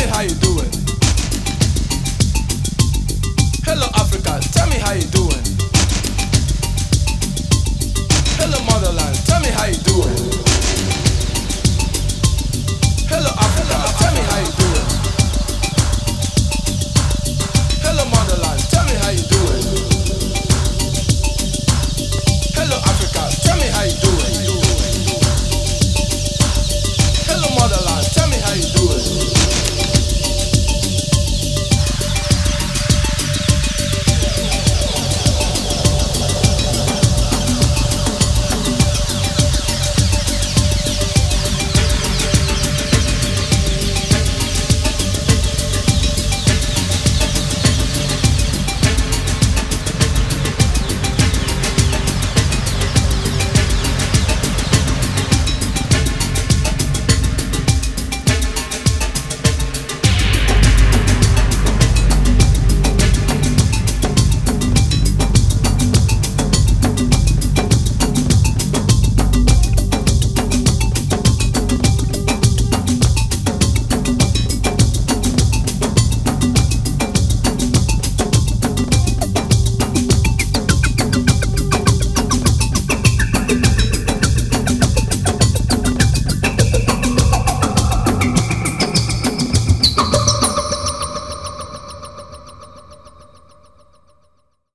me how you doing. Hello Africa, tell me how you doing. Hello motherland, tell me how you doing.